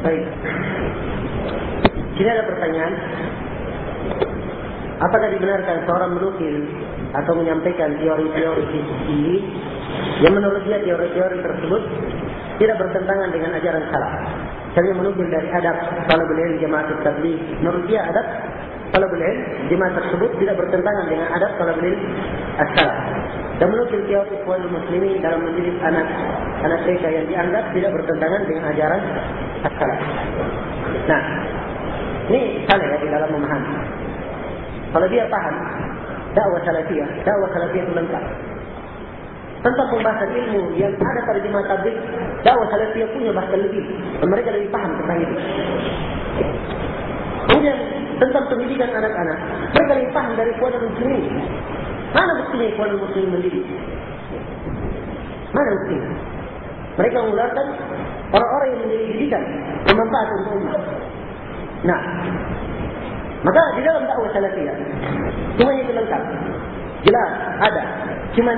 Baik. Sini ada pertanyaan. Apakah dibenarkan seorang menukil atau menyampaikan teori-teori ini yang menurut dia teori-teori tersebut tidak bertentangan dengan ajaran salah. Saya menukil dari adab kalau beliau jemaah tabligh. Menurut dia adab kalau beliau jemaah tersebut tidak bertentangan dengan adab kalau beliau as-salah. Dan menukil teori kuali muslimin dalam mendidik anak anak mereka yang dianggap tidak bertentangan dengan ajaran as-salah. Nah, ini salah ya di dalam memahami. Kalau dia paham dakwah salafiyah, dakwah salafiyah itu lengkap. Tentang pembahasan ilmu yang ada pada jemaah tabligh, dakwah salafiyah punya bahkan lebih. Dan mereka lebih paham tentang itu. Kemudian tentang pendidikan anak-anak, mereka lebih paham dari kuala muslimin. Mana buktinya kuala muslimin mendidik? Mana buktinya? Mereka mengularkan orang-orang yang menjadi didikan, bermanfaat untuk umat. Nah, maka di dalam dakwah salafiyah, cuma itu lengkap. Jelas, ada. Cuma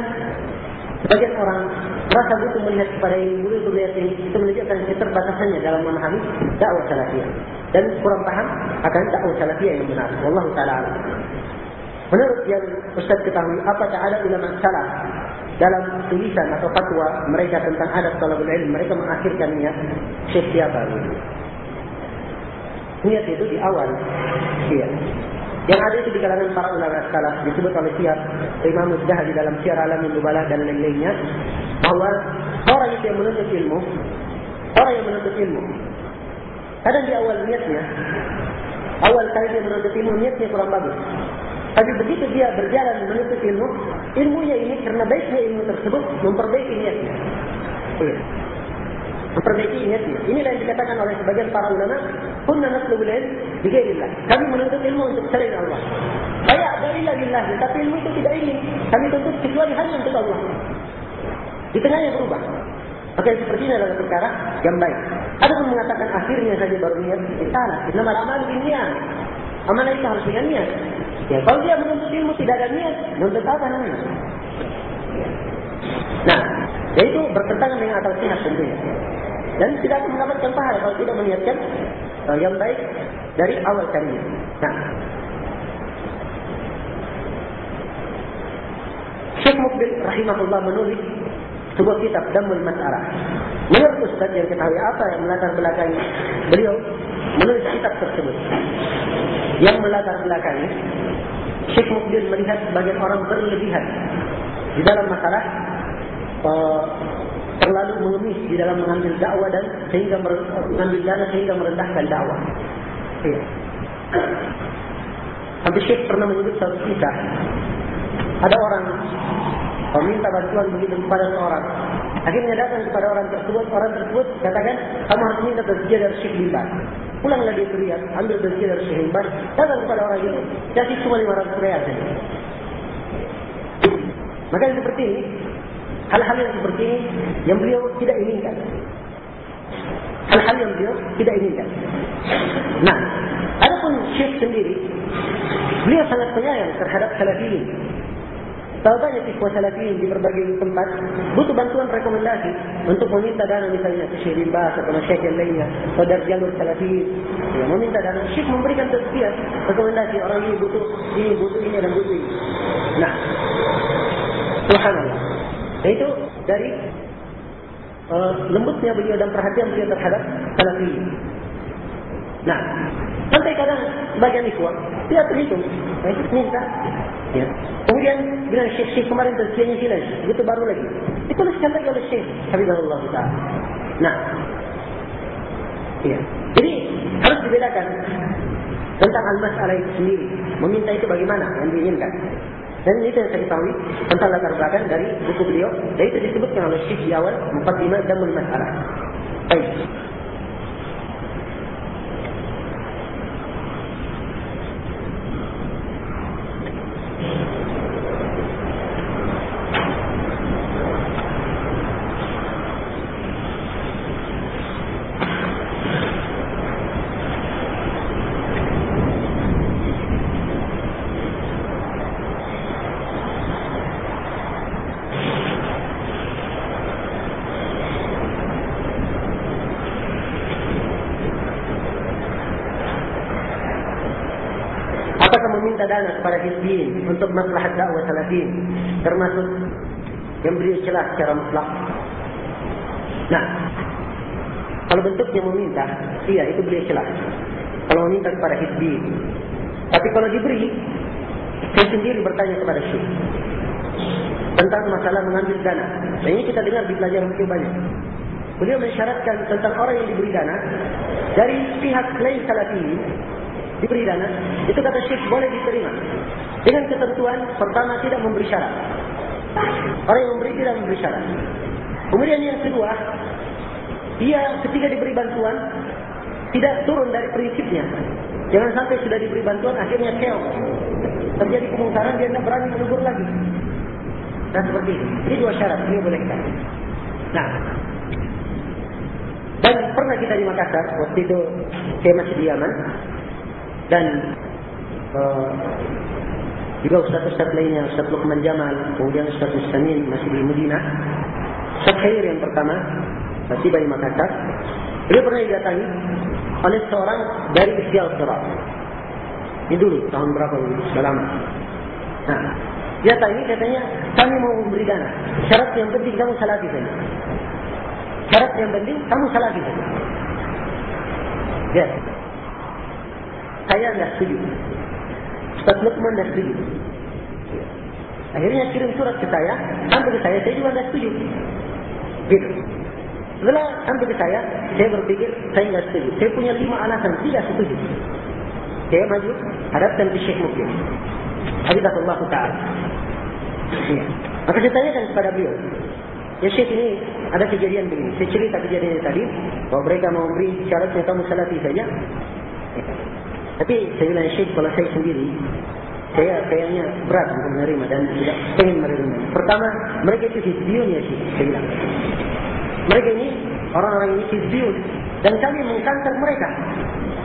sebagian orang merasa butuh melihat kepada ini, butuh melihat ini, itu menunjukkan keterbatasannya dalam memahami dakwah salafiyah. Dan kurang paham akan dakwah salafiyah yang benar. Wallahu ta'ala Menurut yang Ustaz ketahui, apakah ada ulama salaf dalam tulisan atau fatwa mereka tentang adab talabul ilm, mereka mengakhirkan niat syekh siapa Niat itu di awal. Iya. Yang ada itu di kalangan para ulama salaf disebut oleh Syekh Imam Muzdah di dalam Syiar Alam Nubala dan lain-lainnya bahwa orang yang menuntut ilmu, orang yang menuntut ilmu, kadang di awal niatnya, awal kali dia menuntut ilmu niatnya kurang bagus. Tapi begitu dia berjalan menuntut ilmu, ilmunya ini karena baiknya ilmu tersebut memperbaiki niatnya. Memperbaiki niatnya. Inilah yang dikatakan oleh sebagian para ulama, kunna naslubul ilm bigairillah. Kami menuntut ilmu untuk selain Allah. Saya ada ilah billah, tapi ilmu itu tidak ingin. Kami tuntut kecuali hanya untuk Allah. Di tengahnya berubah. Maka yang seperti ini adalah perkara yang baik. Ada pun mengatakan akhirnya saja baru niat itu salah. Nama amal niat. Amal itu harus dengan niat. Ya, kalau dia menuntut ilmu tidak ada niat, menuntut apa namanya? Nah, yaitu bertentangan dengan akal sehat tentunya dan tidak akan mendapatkan pahala kalau tidak meniatkan uh, yang baik dari awal kali. Nah, Syekh Mukbil rahimahullah menulis sebuah kitab Damul Mas'arah. Menurut Ustaz yang ketahui apa yang melatar belakangi beliau menulis kitab tersebut. Yang melatar belakangi Syekh Mukbil melihat sebagian orang berlebihan di dalam masalah uh, terlalu mengemis di dalam mengambil dakwah dan sehingga mengambil dana sehingga merendahkan dakwah. Ya. Habis Syekh pernah menyebut satu kisah. Ada orang meminta bantuan begitu kepada seorang. Akhirnya datang kepada orang tersebut, orang tersebut katakan, kamu harus minta tazkiyah dari Syekh Limbar. Pulanglah dia teriak, ambil tazkiyah dari Syekh Limbar, datang kepada orang itu, kasih cuma 500 real saja. Maka seperti ini, hal-hal yang seperti ini yang beliau tidak inginkan. Hal-hal yang beliau tidak inginkan. Nah, adapun Syekh sendiri, beliau sangat penyayang terhadap salafiyin. Tahu banyak siswa salafiyin di berbagai tempat butuh bantuan rekomendasi untuk meminta dana misalnya ke Syekh Rimba atau Syekh yang lainnya atau dari jalur salafiyin. Ya, meminta dana. Syekh memberikan tazkiyah rekomendasi orang ini butuh ini, butuh ini dan butuh ini. Nah, Subhanallah. Itu dari uh, lembutnya beliau dan perhatian beliau terhadap salafi. Nah, sampai kadang bagian ikhwan tidak terhitung. Itu minta. Ya. Kemudian bila syekh-syekh kemarin tersianya sila, begitu baru lagi. Dituliskan lagi oleh syekh. Habibullah Ta'ala. Nah, ya. Jadi harus dibedakan tentang al-masalah itu sendiri. Meminta itu bagaimana yang diinginkan. Dan ini yang saya ketahui tentang latar belakang dari buku beliau. Dan itu disebutkan oleh Syekh di awal, Muqaddimah dan Masalah. Baik. Kepada hizbiyin untuk maslahat dakwah salafin termasuk beliau celah secara mutlak. Nah, kalau bentuknya meminta, iya itu beliau celah. Kalau meminta kepada hizbiyin. Tapi kalau diberi, saya sendiri bertanya kepada syekh tentang masalah mengambil dana. Dan ini kita dengar di pelajaran mungkin banyak. Beliau mensyaratkan tentang orang yang diberi dana dari pihak lain salafi diberi dana, itu kata syekh boleh diterima. Dengan ketentuan pertama tidak memberi syarat. Orang yang memberi tidak memberi syarat. Kemudian yang kedua, dia ketika diberi bantuan tidak turun dari prinsipnya. Jangan sampai sudah diberi bantuan akhirnya chaos. Terjadi kemungkaran dia tidak berani menegur lagi. Dan seperti itu. Ini dua syarat ini boleh kita. Nah, dan pernah kita di Makassar waktu itu saya masih di Yaman dan uh, juga ustaz-ustaz lainnya Ustaz Luqman Jamal kemudian Ustaz Mustamin masih di Medina Ustaz Khair yang pertama tiba di Makassar. Beliau pernah didatangi oleh seorang dari Istial Surat ini dulu tahun berapa dulu sudah lama. Nah dia tanya katanya kami mau memberi dana. Syarat yang penting kamu salafi saja. Syarat yang penting kamu salafi saja. Ya saya tidak setuju. Ustaz Luqman tidak setuju. Akhirnya kirim surat ke saya sampai ke saya? Saya juga tidak setuju. Gitu. Setelah sampai ke saya saya berpikir saya tidak setuju. Saya punya lima alasan tidak setuju. Saya maju hadapkan ke Syekh Mukmin. Habibullah Ta'ala. Maka saya tanyakan kepada beliau ya Syekh ini ada kejadian begini. Saya cerita kejadian tadi bahwa mereka mau beri syaratnya kamu salafi saja tapi saya bilang Syekh kalau saya sendiri saya kayaknya berat untuk menerima dan tidak ingin menerima. Pertama, mereka itu hizbiyun ya Syekh, saya bilang. Mereka ini, orang-orang ini hizbiyun. Dan kami mengkantar mereka.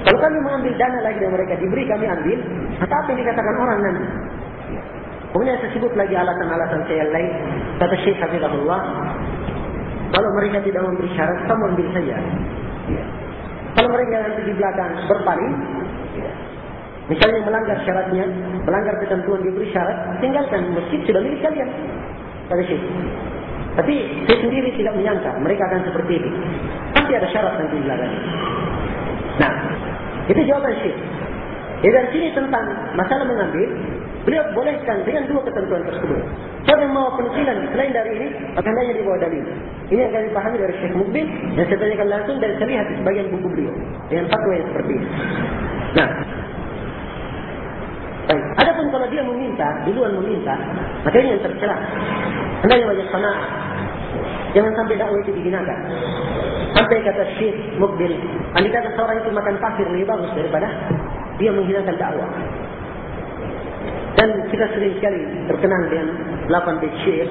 Kalau kami mengambil dana lagi dari mereka, diberi kami ambil, atau apa yang dikatakan orang nanti? Kemudian saya sebut lagi alasan-alasan saya lain. Kata Syekh Hafizahullah, kalau mereka tidak memberi syarat, kamu ambil saja. Kalau mereka nanti di belakang berpaling, Misalnya melanggar syaratnya, melanggar ketentuan diberi syarat, tinggalkan masjid sudah milik kalian. Kata Syekh. Tapi saya sendiri tidak menyangka mereka akan seperti itu. Pasti ada syarat nanti belakang. Nah, itu jawaban Syekh. Ya dari sini tentang masalah mengambil, beliau bolehkan dengan dua ketentuan tersebut. Siapa yang mau penukilan selain dari ini, akan hanya di bawah dalil. Ini yang kami pahami dari Syekh Mubin, dan saya tanyakan langsung dan saya lihat di sebagian buku beliau. Dengan fatwa yang seperti ini. Nah. Adapun kalau dia meminta, di luar meminta, maka ini yang tercela. Hendaknya wajah sana. Jangan sampai dakwah itu digunakan. Sampai kata Syekh Mukbil, andai kata seorang itu makan pasir lebih bagus daripada dia menghilangkan dakwah. Dan kita sering sekali terkenal dengan 8 bait syair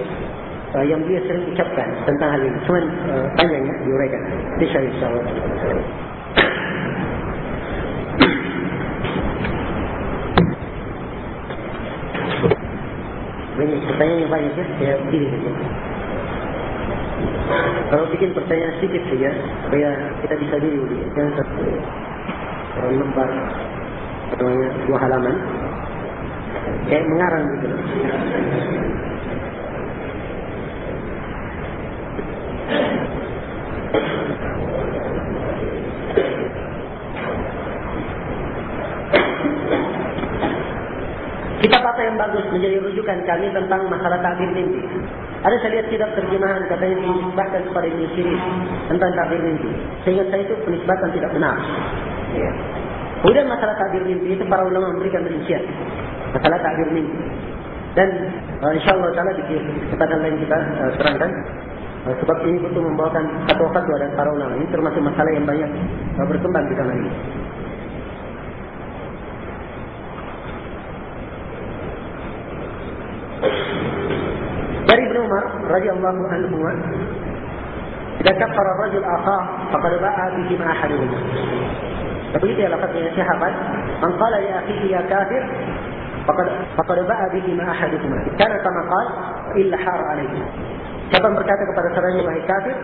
uh, yang dia sering ucapkan tentang hal ini. Cuma uh, panjangnya diuraikan. Bisa insyaAllah. Banyak pertanyaan banyak ya, saya pilih saja. Kalau bikin pertanyaan sedikit saja, supaya kita bisa diri Jangan satu lembar dua halaman. Kayak mengarang gitu. Kitab apa yang bagus menjadi rujukan kami tentang masalah takdir mimpi? Ada saya lihat kitab terjemahan katanya dinisbahkan kepada Ibn Sirin tentang takdir mimpi. Sehingga saya itu penisbatan tidak benar. Ya. Kemudian masalah takdir mimpi itu para ulama memberikan rincian. Masalah takdir mimpi. Dan uh, insyaAllah ta'ala di kesempatan lain kita uh, terangkan. Uh, sebab ini butuh membawakan fatwa-fatwa dan para ulama. Ini termasuk masalah yang banyak uh, berkembang di zaman ini. رضي الله عنهما إذا كفر الرجل أخاه فقد باع بهما أحدهما. فبيت إيه، لقد انتهبت من قال لأخيه يا كافر فقد فقد باع بهما أحدهما. إن كان كما قال إلا حار عليه Siapa berkata kepada saudaranya wahai kafir,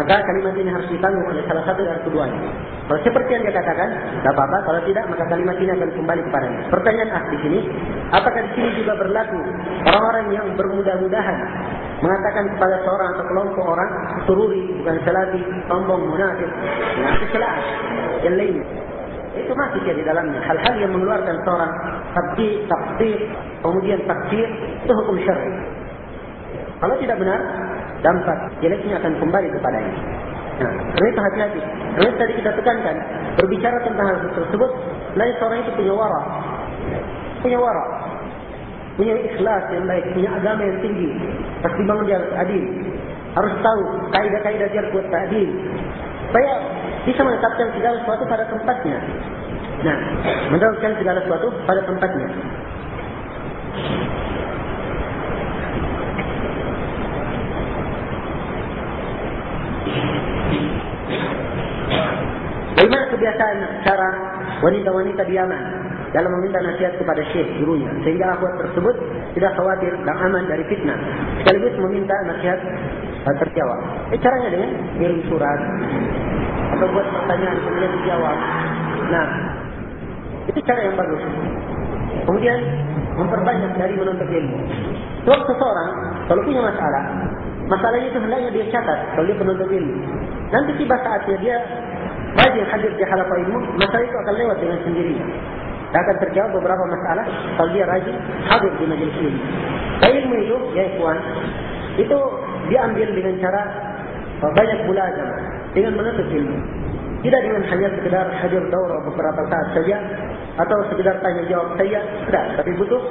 maka kalimat ini harus ditanggung oleh salah satu dari keduanya. Kalau seperti yang dia katakan, tidak apa-apa. Kalau tidak, maka kalimat ini akan kembali kepadanya. Pertanyaan ah di sini, apakah di sini juga berlaku orang-orang yang bermudah-mudahan mengatakan kepada seorang atau kelompok orang sururi bukan selati, sombong, munafik, munafik celah yang lainnya. Itu masih di dalamnya. Hal-hal yang mengeluarkan seorang takdir, takdir, kemudian takdir, itu hukum syar'i. Kalau tidak benar, dampak jeleknya akan kembali kepadanya. Nah, itu hati-hati. Karena tadi kita tekankan, berbicara tentang hal tersebut, lain seorang itu punya wara. Punya wara. Punya ikhlas yang baik, punya agama yang tinggi. Pasti bangun dia harus adil. Harus tahu kaidah-kaidah dia buat adil. Supaya bisa menetapkan segala sesuatu pada tempatnya. Nah, menetapkan segala sesuatu pada tempatnya. Bagaimana kebiasaan cara wanita-wanita di Yaman dalam meminta nasihat kepada syekh gurunya sehingga akhwat tersebut tidak khawatir dan aman dari fitnah sekaligus meminta nasihat terjawab. Eh, caranya dengan kirim surat atau buat pertanyaan kemudian dijawab. Nah, itu cara yang bagus. Kemudian memperbanyak dari menuntut ilmu. Sebab seseorang kalau punya masalah, masalahnya itu hendaknya dia catat kalau dia penuntut ilmu. Nanti tiba saatnya dia rajin hadir di halaman ilmu, masalah itu akan lewat dengan sendirinya. Dan akan terjawab beberapa masalah kalau dia rajin hadir di majlis ilmu. Dan ilmu itu, ya ikhwan, itu diambil dengan cara banyak belajar dengan menuntut ilmu. Tidak dengan hanya sekedar hadir daurah beberapa saat saja atau sekedar tanya jawab saja, tidak. Tapi butuh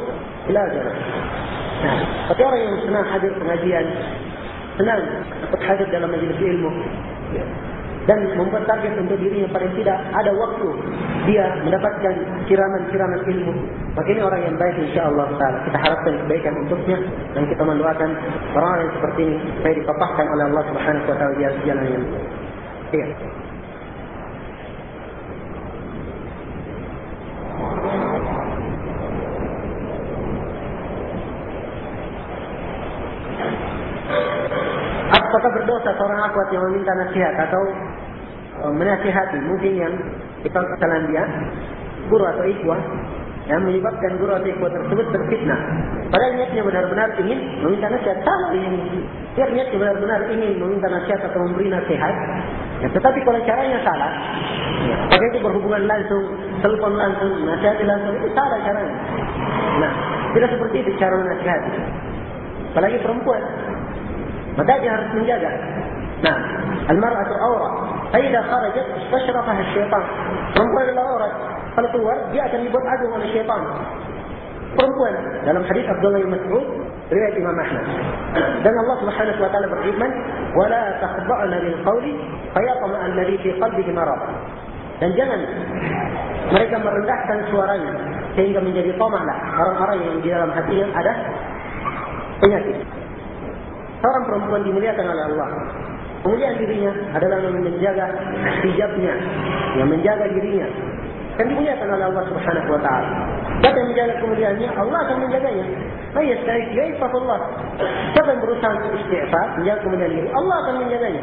belajar. Nah, orang yang senang hadir pengajian, senang untuk hadir dalam majlis ilmu, dan membuat target untuk dirinya paling tidak ada waktu dia mendapatkan kiraman-kiraman ilmu. Maka ini orang yang baik insyaAllah. Kita harapkan kebaikan untuknya dan kita mendoakan orang-orang yang seperti ini supaya dipapahkan oleh Allah subhanahu wa ta'ala di atas jalan yang iya. Apakah berdosa seorang akhwat yang meminta nasihat atau menasihati mungkin yang kita kesalahan dia, guru atau ikhwah, yang menyebabkan guru atau ikhwah tersebut terfitnah. Padahal niatnya benar-benar ingin meminta nasihat. Sama ini. Dia niatnya benar-benar ingin meminta nasihat atau memberi nasihat. Ya, tetapi kalau caranya salah, ya, itu berhubungan langsung, telepon langsung, nasihat langsung, itu salah caranya. Nah, tidak seperti itu cara menasihat. Apalagi perempuan. Maka dia harus menjaga. Nah, المرأة عورة فإذا خرجت استشرفها الشيطان. انظر إلى عورة قال الورد جاءتني بضعته من الشيطان قربوانا دلم حديث عبد الله بن مسعود رواية الإمام أحمد. لأن الله سبحانه وتعالى برحيما ولا تخضعن للقول فيطمع الذي في قلبه مرض. لأن dan jangan mereka merendahkan suaranya sehingga menjadi tomahlah orang-orang yang di dalam hati yang ada penyakit. Seorang perempuan dimuliakan oleh Allah. Kemudian dirinya adalah yang menjaga hijabnya, yang menjaga dirinya. Dan dimuliakan oleh Allah Subhanahu Wa Taala. Siapa yang menjaga kemuliaannya, Allah akan menjaganya. Baik, sekali dia Allah. Siapa yang berusaha untuk istighfar, menjaga kemuliaan diri, Allah akan menjaganya.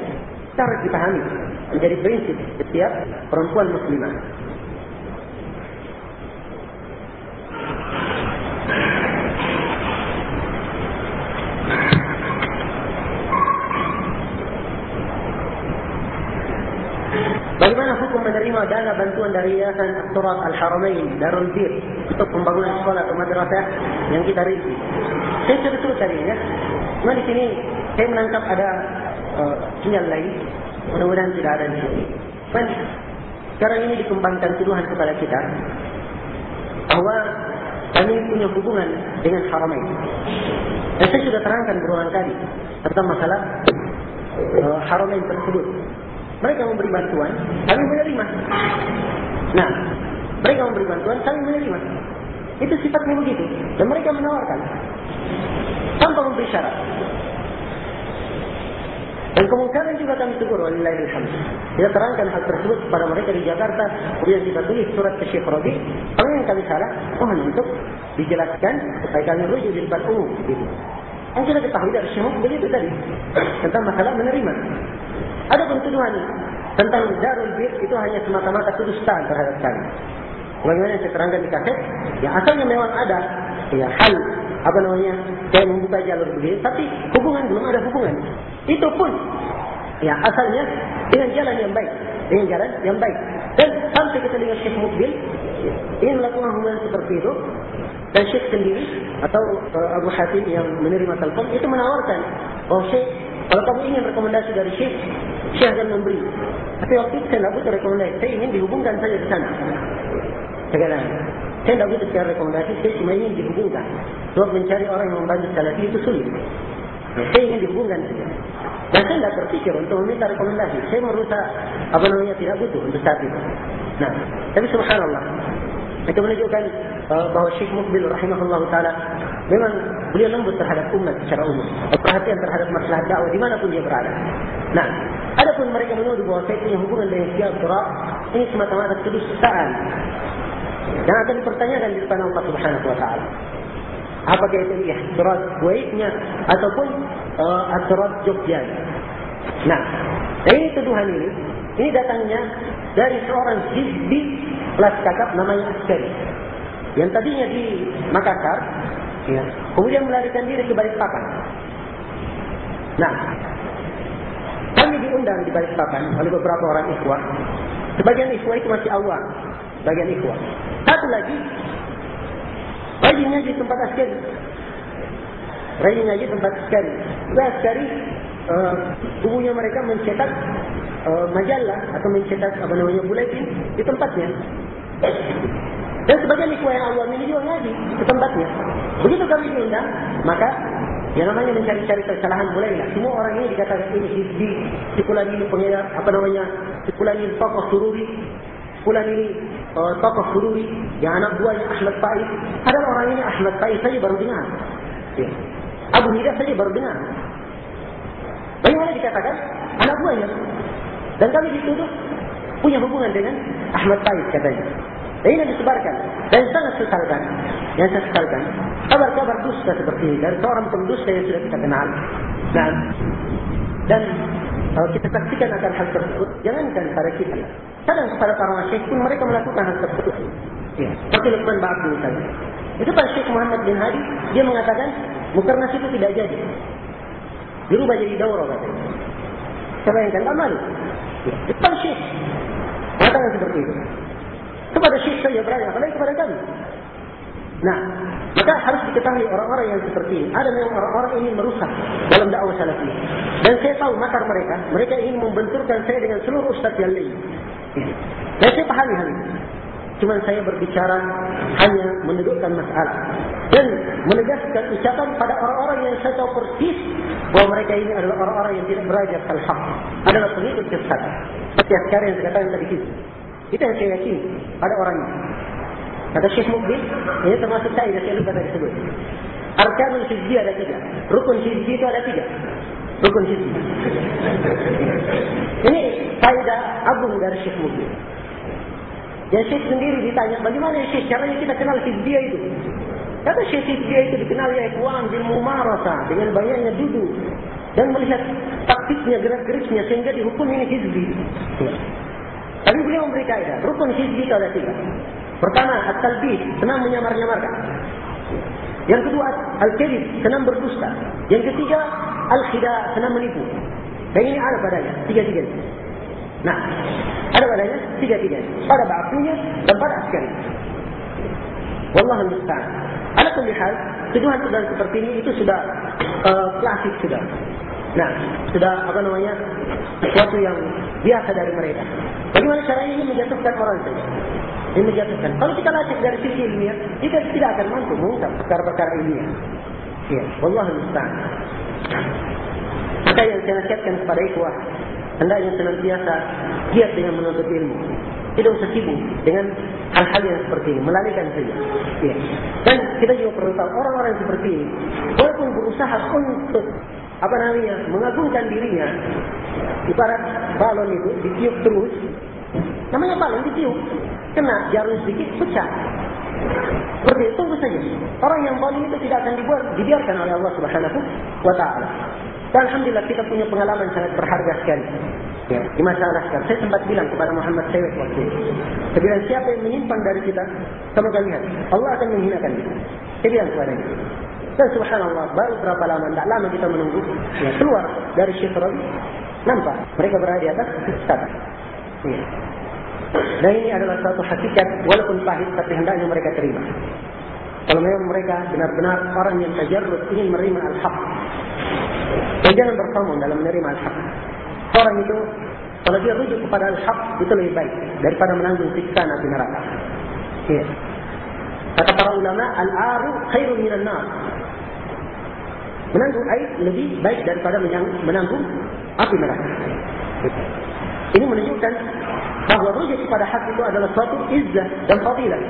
Cara dipahami menjadi prinsip setiap perempuan muslimah. Bagaimana hukum menerima dana dari Yayasan Turat Al-Haramain Darul Bir untuk pembangunan sekolah atau madrasah yang kita rinci? Saya sudah sebut tadi ya. Cuma di sini saya menangkap ada uh, sinyal lain. Mudah-mudahan tidak ada di sini. Dan sekarang ini dikembangkan tuduhan kepada kita bahwa kami punya hubungan dengan Haramain. Dan saya sudah terangkan berulang kali tentang masalah uh, Haramain tersebut. Mereka memberi bantuan, kami menerima. Nah, mereka memberi bantuan, kami menerima. Itu sifatnya begitu. Dan mereka menawarkan. Tanpa memberi syarat. Dan kemungkinan juga kami tegur oleh lain Kita terangkan hal tersebut kepada mereka di Jakarta. Kemudian kita tulis surat ke Syekh Rabi. Kalau yang kami salah, mohon untuk dijelaskan supaya kami rujuk di depan umum. Gitu. Yang kita ketahui dari Syekh begitu tadi. Tentang masalah menerima. Ada pun tuduhan tentang Darul Bir itu hanya semata-mata kedustaan terhadap kami. Bagaimana saya terangkan di kaset? Ya asalnya memang ada ya hal apa namanya saya membuka jalur begini, tapi hubungan belum ada hubungan. Itu pun ya asalnya dengan jalan yang baik, dengan jalan yang baik. Dan sampai kita dengan Syekh Mukbil ingin melakukan hubungan seperti itu, dan Syekh sendiri atau uh, Abu Hatim yang menerima telepon itu menawarkan, oh Syekh, kalau kamu ingin rekomendasi dari Syekh, Syekh akan memberi. Tapi waktu itu saya tidak butuh rekomendasi, saya ingin dihubungkan saja ke sana. Sekarang, saya butuh secara rekomendasi, saya cuma ingin dihubungkan. Sebab mencari orang yang membantu salafi itu sulit. Saya ingin dihubungkan saja. Dan saya tidak berpikir untuk meminta rekomendasi. Saya merusak apa namanya tidak butuh untuk saat itu. Nah, tapi subhanallah. Itu menunjukkan bahawa Syekh Mukbil rahimahullah ta'ala memang beliau lembut terhadap umat secara umum. Perhatian terhadap masalah dakwah dimanapun dia berada. Nah, ada pun mereka menuduh bahawa saya punya hubungan dengan Syekh Surah ini semata-mata kedustaan. Dan akan dipertanyakan di depan Allah subhanahu wa ta'ala. Apakah itu ya surat Kuwaitnya ataupun uh, surat Jogja. Nah, ini tuduhan ini, ini datangnya dari seorang hizbi kelas kakap namanya Askari. Yang tadinya di Makassar, ya, kemudian melarikan diri ke Balikpapan. Nah, kami diundang di Balikpapan oleh beberapa orang ikhwah. Sebagian ikhwah itu masih awal. Sebagian ikhwah. Satu lagi, rajin ngaji tempat askari. Rajin ngaji tempat askari. Nah, askari, uh, tubuhnya mereka mencetak uh, majalah atau mencetak apa namanya buletin di tempatnya. Dan sebagian ikhwah yang awal ini juga ngaji di tempatnya. Begitu kami diundang, maka yang namanya mencari-cari kesalahan mulailah. Semua orang ini dikatakan ini hizbi, sikulan ini pengedar, apa namanya, sikulan ini tokoh sururi, sikulan ini uh, tokoh sururi, yang anak buahnya Ahmad Faiz. Padahal orang ini Ahmad Faiz saja baru dengar. Ya. Abu Hidah saja baru dengar. Bagaimana dikatakan? Anak buahnya. Dan kami dituduh punya hubungan dengan Ahmad Faiz katanya. Dan ini disebarkan. Dan sangat sesalkan. Yang saya sesalkan. Kabar-kabar dusta seperti ini. Dan seorang pendusta yang sudah kita kenal. Nah, dan kalau kita saksikan akan hal tersebut, jangankan pada kita. Kadang kepada para masyarakat pun mereka melakukan hal tersebut. Ya, seperti Lukman Ba'abdu tadi. Itu Pak Syekh Muhammad bin Hadi, dia mengatakan, Mukarnas itu tidak jadi. Dirubah jadi daurah katanya. Saya bayangkan, tak malu. Ya, itu Pak Syekh. Mengatakan seperti itu. Kepada Syekh saya berani, apalagi kepada kami. Nah, maka harus diketahui orang-orang yang seperti ini. Ada memang orang-orang ingin merusak dalam dakwah salafi. Dan saya tahu makar mereka. Mereka ingin membenturkan saya dengan seluruh ustaz yang lain. Dan saya pahami hal ini. Cuma saya berbicara hanya mendudukkan masalah. Dan menegaskan ucapan pada orang-orang yang saya tahu persis. Bahawa mereka ini adalah orang-orang yang tidak belajar al-haq. Adalah pengikut kesesatan. Seperti sekarang yang saya katakan tadi itu. Itu yang saya yakini pada orang ini. Kata Syekh Mubin, ini termasuk saya saya lupa tadi sebut. Arkanul hizbi ada tiga. Rukun hizbi itu ada tiga. Rukun hizbi. Ini faedah agung dari Syekh Mubin. Dan Syekh sendiri ditanya, bagaimana ya Syekh caranya kita kenal hizbi itu? Kata Syekh hizbi itu dikenal ya ikhwan bil mumarasa dengan banyaknya duduk dan melihat taktiknya gerak-geriknya sehingga dihukum ini hizbi. Tapi beliau memberi kaidah, rukun hizbi itu ada tiga. Pertama, at-talbis, senang menyamar-nyamarkan. Yang kedua, al-kadhib, senang berdusta. Yang ketiga, al-khida, senang menipu. Dan ini ada padanya, tiga-tiga. Nah, ada padanya, tiga-tiga. Pada ba'afunya dan pada askari. Wallahu musta'an. Ada kelihat, tuduhan-tuduhan seperti ini itu sudah uh, klasik sudah. Nah, sudah apa namanya sesuatu yang biasa dari mereka. Bagaimana caranya ini menjatuhkan orang saja? Ini menjatuhkan. Kalau kita latih dari sisi ilmiah, kita tidak akan mampu mengungkap perkara-perkara ilmiah. Ya, Allah mustahil. Maka yang saya nasihatkan kepada ikhwah, hendaknya senantiasa giat dengan menuntut ilmu. Tidak usah sibuk dengan hal-hal yang seperti ini, melalikan saja. Ya. Dan kita juga perlu tahu orang-orang seperti ini, walaupun berusaha untuk apa namanya mengagungkan dirinya, ibarat balon itu ditiup terus, namanya balon ditiup, kena jarum sedikit pecah. Seperti itu tunggu saja. Orang yang zalim itu tidak akan dibuat dibiarkan oleh Allah Subhanahu taala. Dan alhamdulillah kita punya pengalaman sangat berharga sekali. Ya, di masa sekarang saya sempat bilang kepada Muhammad Sewek waktu itu. Saya bilang siapa yang menyimpang dari kita, kamu akan lihat. Allah akan menghinakan kita. Saya bilang kepada dia. Dan subhanallah, baru berapa lama, tidak lama kita menunggu. Ya, keluar dari syifron, nampak. Mereka berada di atas. Ya. Dan ini adalah satu hakikat, walaupun pahit, tapi hendaknya mereka terima. Kalau memang mereka benar-benar orang yang tajarrud ingin menerima al-haq. Dan jangan bersombong dalam menerima al-haq. Orang itu, kalau dia rujuk kepada al-haq, itu lebih baik daripada menanggung siksa nabi neraka. Ya. Kata para ulama, al-aru khairun minan nar. Menanggung air lebih baik daripada menanggung api neraka. Ini menunjukkan bahawa rujuk kepada hak itu adalah suatu izzah dan fadilah.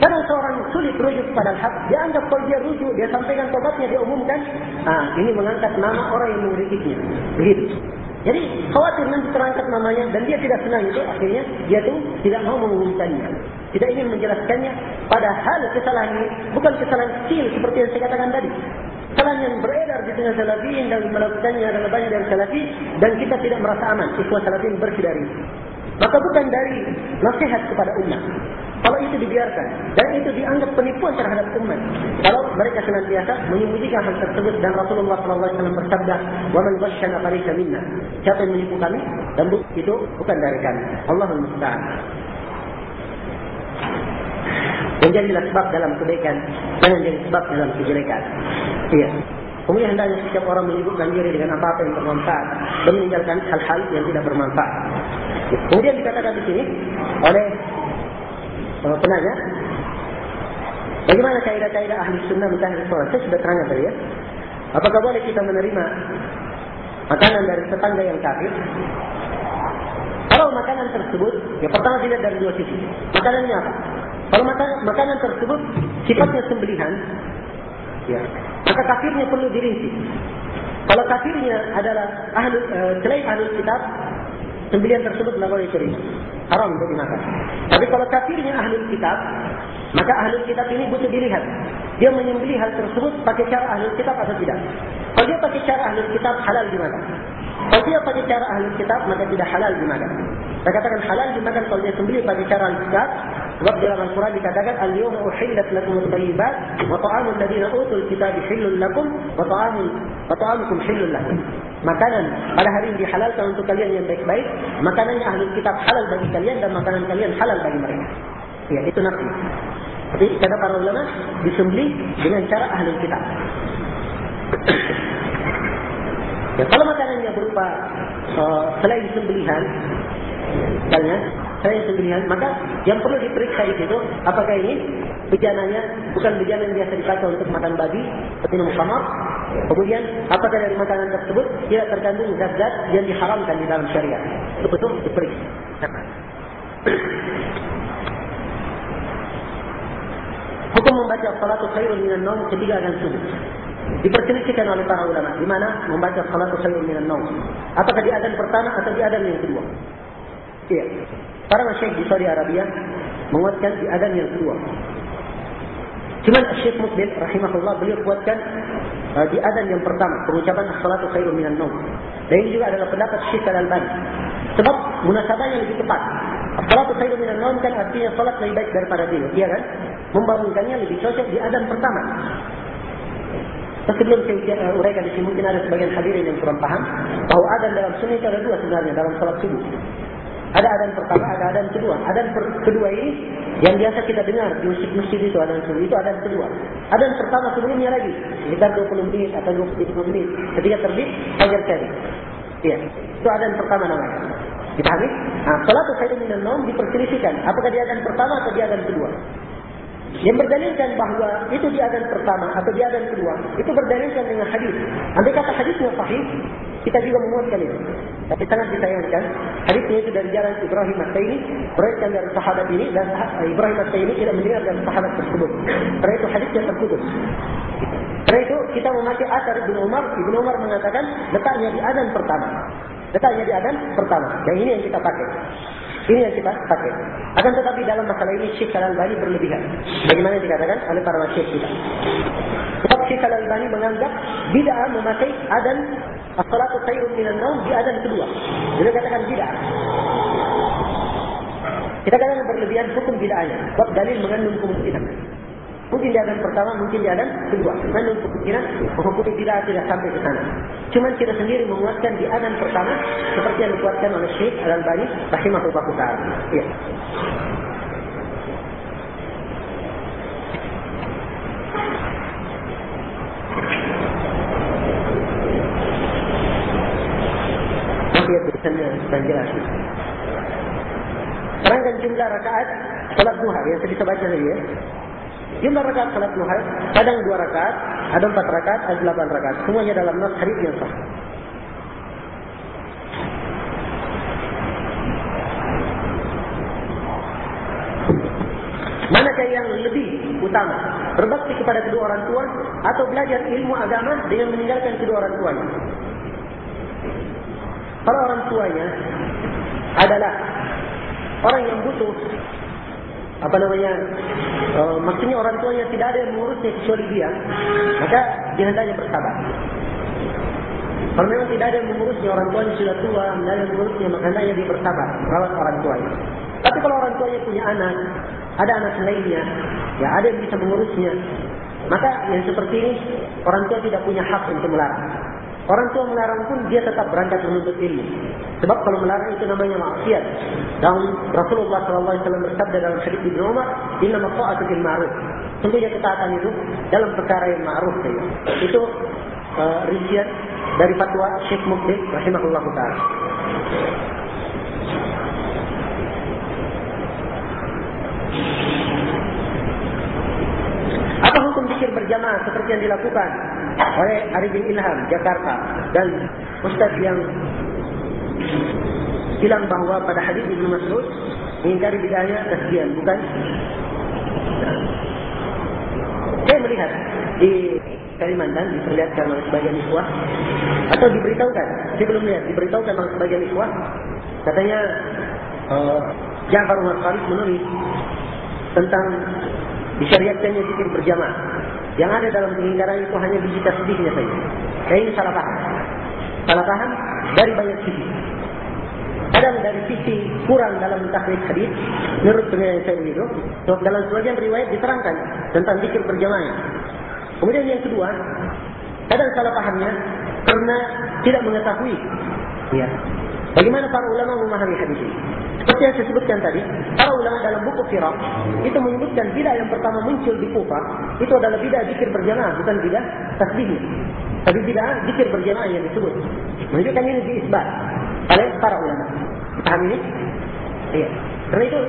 Kadang seorang sulit rujuk kepada hak, dia anggap kalau dia rujuk, dia sampaikan tobatnya, dia umumkan, ah, ini mengangkat nama orang yang mengkritiknya. Begitu. Jadi khawatir nanti terangkat namanya dan dia tidak senang itu, akhirnya dia tu tidak mau mengumumkannya. Tidak ingin menjelaskannya, padahal kesalahan ini bukan kesalahan kecil seperti yang saya katakan tadi. Kesalahan yang beredar di tengah salafin dan melakukannya adalah banyak dari salafi dan kita tidak merasa aman. Ikhwan salafin bersih dari. Maka bukan dari nasihat kepada umat. Kalau itu dibiarkan dan itu dianggap penipuan terhadap umat. Kalau mereka senantiasa menyembunyikan hal tersebut dan Rasulullah SAW bersabda, "Wa man ghashana falaysa minna." Siapa yang menipu kami dan itu bukan dari kami. Allahul musta'an. Menjadilah sebab dalam kebaikan dan menjadi sebab dalam kejelekan. Iya. Kemudian hendaknya setiap orang menyibukkan diri dengan apa-apa yang bermanfaat dan meninggalkan hal-hal yang tidak bermanfaat. Kemudian dikatakan di sini oleh uh, penanya, bagaimana kaidah-kaidah ahli sunnah mentahir sholat? Saya sudah terangkan tadi ya. Apakah boleh kita menerima makanan dari tetangga yang kafir? Kalau makanan tersebut, ya pertama dilihat dari dua sisi. Makanannya apa? Kalau makanan tersebut sifatnya sembelihan, ya, maka kafirnya perlu dirinci. Kalau kafirnya adalah ahli, uh, selain ahli kitab, sembelihan tersebut boleh diterima. Haram untuk dimakan. Tapi kalau kafirnya ahli kitab, maka ahli kitab ini butuh dilihat. Dia menyembelih hal tersebut pakai cara ahli kitab atau tidak. Kalau dia pakai cara ahli kitab, halal dimakan. Kalau dia pakai cara ahli kitab, maka tidak halal dimakan. Saya katakan halal dimakan kalau dia sembelih pakai cara ahli kitab. Sebab dalam Al-Quran dikatakan, Al-Yawma uhillat lakum al-tayyibat, wa ta'amul ladina utul kitab hillun lakum, wa ta'amul, wa ta'amukum hillun lakum makanan pada hari ini dihalalkan untuk kalian yang baik-baik, makanannya ahli kitab halal bagi kalian dan makanan kalian halal bagi mereka. Ya, itu nafsi. Tapi kata para ulama, disembeli dengan cara ahli kitab. ya, kalau makanannya berupa uh, selain sembelihan, misalnya, selain sembelihan, maka yang perlu diperiksa di situ, apakah ini bejananya bukan bejana yang biasa dipakai untuk makan babi, seperti minum khamar, Kemudian, apakah dari makanan tersebut tidak terkandung zat-zat yang diharamkan di dalam syariat? Itu betul diperiksa. Hukum membaca salatu khairun minan naum ketiga dan subuh. Diperselisihkan oleh para ulama. Di mana membaca salatu khairun minan naum. Apakah di adan pertama atau di adan yang kedua? Iya. Para masyarakat di Saudi Arabia menguatkan di adan yang kedua. Cuma Syekh Mukbil rahimahullah beliau kuatkan uh, di adan yang pertama pengucapan as-salatu khairum minan naum. Dan ini juga adalah pendapat Syekh Al-Albani. Sebab munasabahnya lebih tepat. As-salatu khairum minan naum kan artinya salat lebih baik daripada tidur, iya kan? Membangunkannya lebih cocok di adan pertama. Sebelum saya uraikan di sini mungkin ada sebagian hadirin yang kurang paham bahawa adan dalam sunnah itu ada dua sebenarnya dalam salat subuh. Ada adan pertama, ada adan kedua. Adan kedua ini yang biasa kita dengar di masjid-masjid itu adan kedua. Itu adan kedua. Adan pertama sebelumnya lagi. Sekitar 20 menit atau 20 menit. Ketika terbit, fajar cari. Ya. Itu adan pertama namanya. Dipahami? Nah, salatu khairu minan naum diperselisihkan. Apakah dia adan pertama atau dia adan kedua? Yang berdalilkan bahawa itu di adan pertama atau di adan kedua, itu berdalilkan dengan hadis. Andai kata hadisnya sahih, kita juga memuatkan itu. Tapi sangat disayangkan, hadisnya itu dari jalan Ibrahim At-Tayni, berikan dari sahabat ini, dan Ibrahim At-Tayni tidak mendengar dari sahabat tersebut. Karena itu hadisnya terputus. Karena itu kita memakai asar Ibn Umar, Ibn Umar mengatakan letaknya di adan pertama. Letaknya di adan pertama. Dan ini yang kita pakai. Ini yang kita pakai. Akan tetapi dalam masalah ini Syekh Al-Albani berlebihan. Bagaimana dikatakan oleh para masyarakat kita. Sebab Syekh Al-Albani menganggap bid'ah memakai adan as-salatu khairun minan naum di adan kedua. Dia katakan bid'ah. Kita katakan berlebihan hukum bid'ahnya. Sebab dalil mengandung kemungkinan. Mungkin dia akan pertama, mungkin dia akan kedua. Mengandung kemungkinan hukum bid'ah tidak sampai ke sana. Cuma kita sendiri menguatkan di adan pertama seperti yang dikuatkan oleh Syekh Al-Albani rahimahullah ta'ala. Ya. Masih ada tulisannya dan jelas. Terangkan jumlah rakaat salat duha yang saya bisa baca tadi ya. Jumlah rakaat salat duha kadang dua rakaat, ada empat rakaat, ada delapan rakaat. Semuanya dalam nas hadis yang sah. Manakah yang lebih utama? Berbakti kepada kedua orang tua atau belajar ilmu agama dengan meninggalkan kedua orang tuanya? Kalau orang tuanya adalah orang yang butuh apa namanya uh, maksudnya orang tuanya tidak ada yang mengurusnya kecuali dia maka dia hendaknya bersabar. Kalau memang tidak ada yang mengurusnya orang tuanya sudah tua tidak ada yang mengurusnya maka hendaknya dia bersabar merawat orang tuanya. Tapi kalau orang tuanya punya anak ada anak lainnya ya ada yang bisa mengurusnya maka yang seperti ini orang tua tidak punya hak untuk melarang Orang tua melarang pun dia tetap berangkat menuntut ilmu. Sebab kalau melarang itu namanya maksiat. Dan Rasulullah SAW bersabda dalam hadis Ibnu Umar, "Inna maqa'atu bil ma'ruf." Tentunya ketaatan itu dalam perkara yang ma'ruf saja. Itu uh, rincian dari fatwa Syekh Mukbil rahimahullah taala. Apa hukum zikir berjamaah seperti yang dilakukan oleh Arifin Ilham Jakarta. Dan Ustaz yang bilang bahawa pada hadis Ibnu Mas'ud mengingkari bidahnya tasbihan bukan? Saya melihat di Kalimantan diperlihatkan oleh sebagian iswah atau diberitahukan saya belum lihat diberitahukan oleh sebagian iswah katanya uh, Jafar Umar Khalid menulis tentang disyariatkannya zikir berjamaah yang ada dalam pengingkaran itu hanya biji tasbihnya saja. Dan ini salah paham. Salah paham dari banyak sisi. Kadang dari sisi kurang dalam takrif hadis menurut penilaian saya itu. So, dalam sebagian riwayat diterangkan tentang zikir berjamaah. Kemudian yang kedua, kadang salah pahamnya karena tidak mengetahui. Ya. Bagaimana para ulama memahami hadis ini? Seperti yang saya sebutkan tadi, para ulama dalam buku Firaq itu menyebutkan bidah yang pertama muncul di Kufah itu adalah bidah zikir berjamaah, bukan bidah tasbih. Tapi bidah zikir berjamaah yang disebut. Menunjukkan ini diisbat oleh para ulama. Paham ini? Iya. Karena itu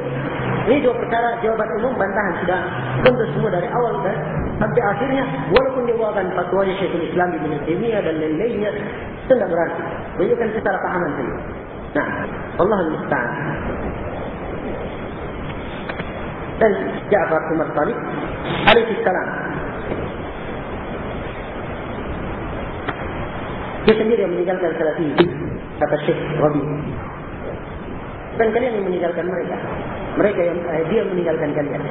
ini dua perkara jawaban umum bantahan sudah tentu semua dari awal dan sampai akhirnya walaupun jawaban fatwa Syekhul Islam Ibn Taimiyah dan lain-lainnya tidak berarti. Menunjukkan secara pahaman. Nah, Allah Musta'an. Dan Ja'far Umar Talib alaihi salam. Dia sendiri yang meninggalkan salat ini. Kata Syekh Rabi. Dan kalian yang meninggalkan mereka. Mereka yang eh, dia meninggalkan kalian.